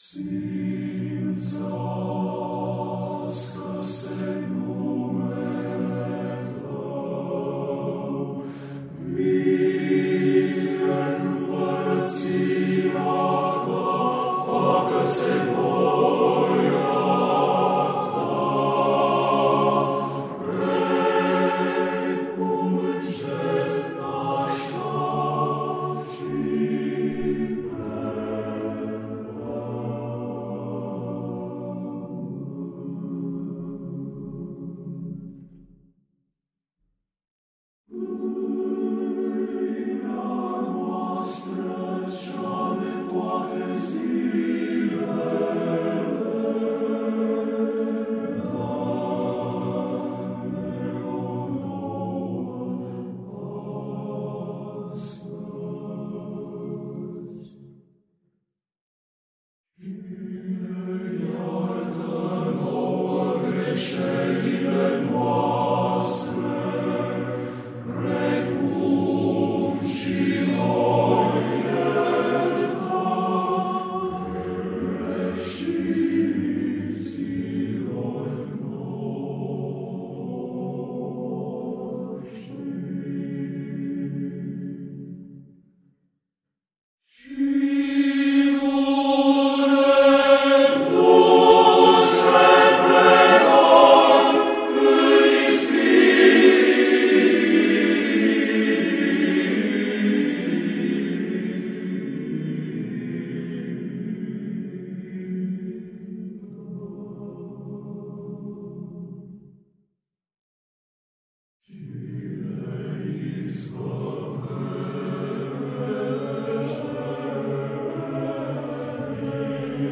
See. nouă greșelile noastre.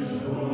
soul.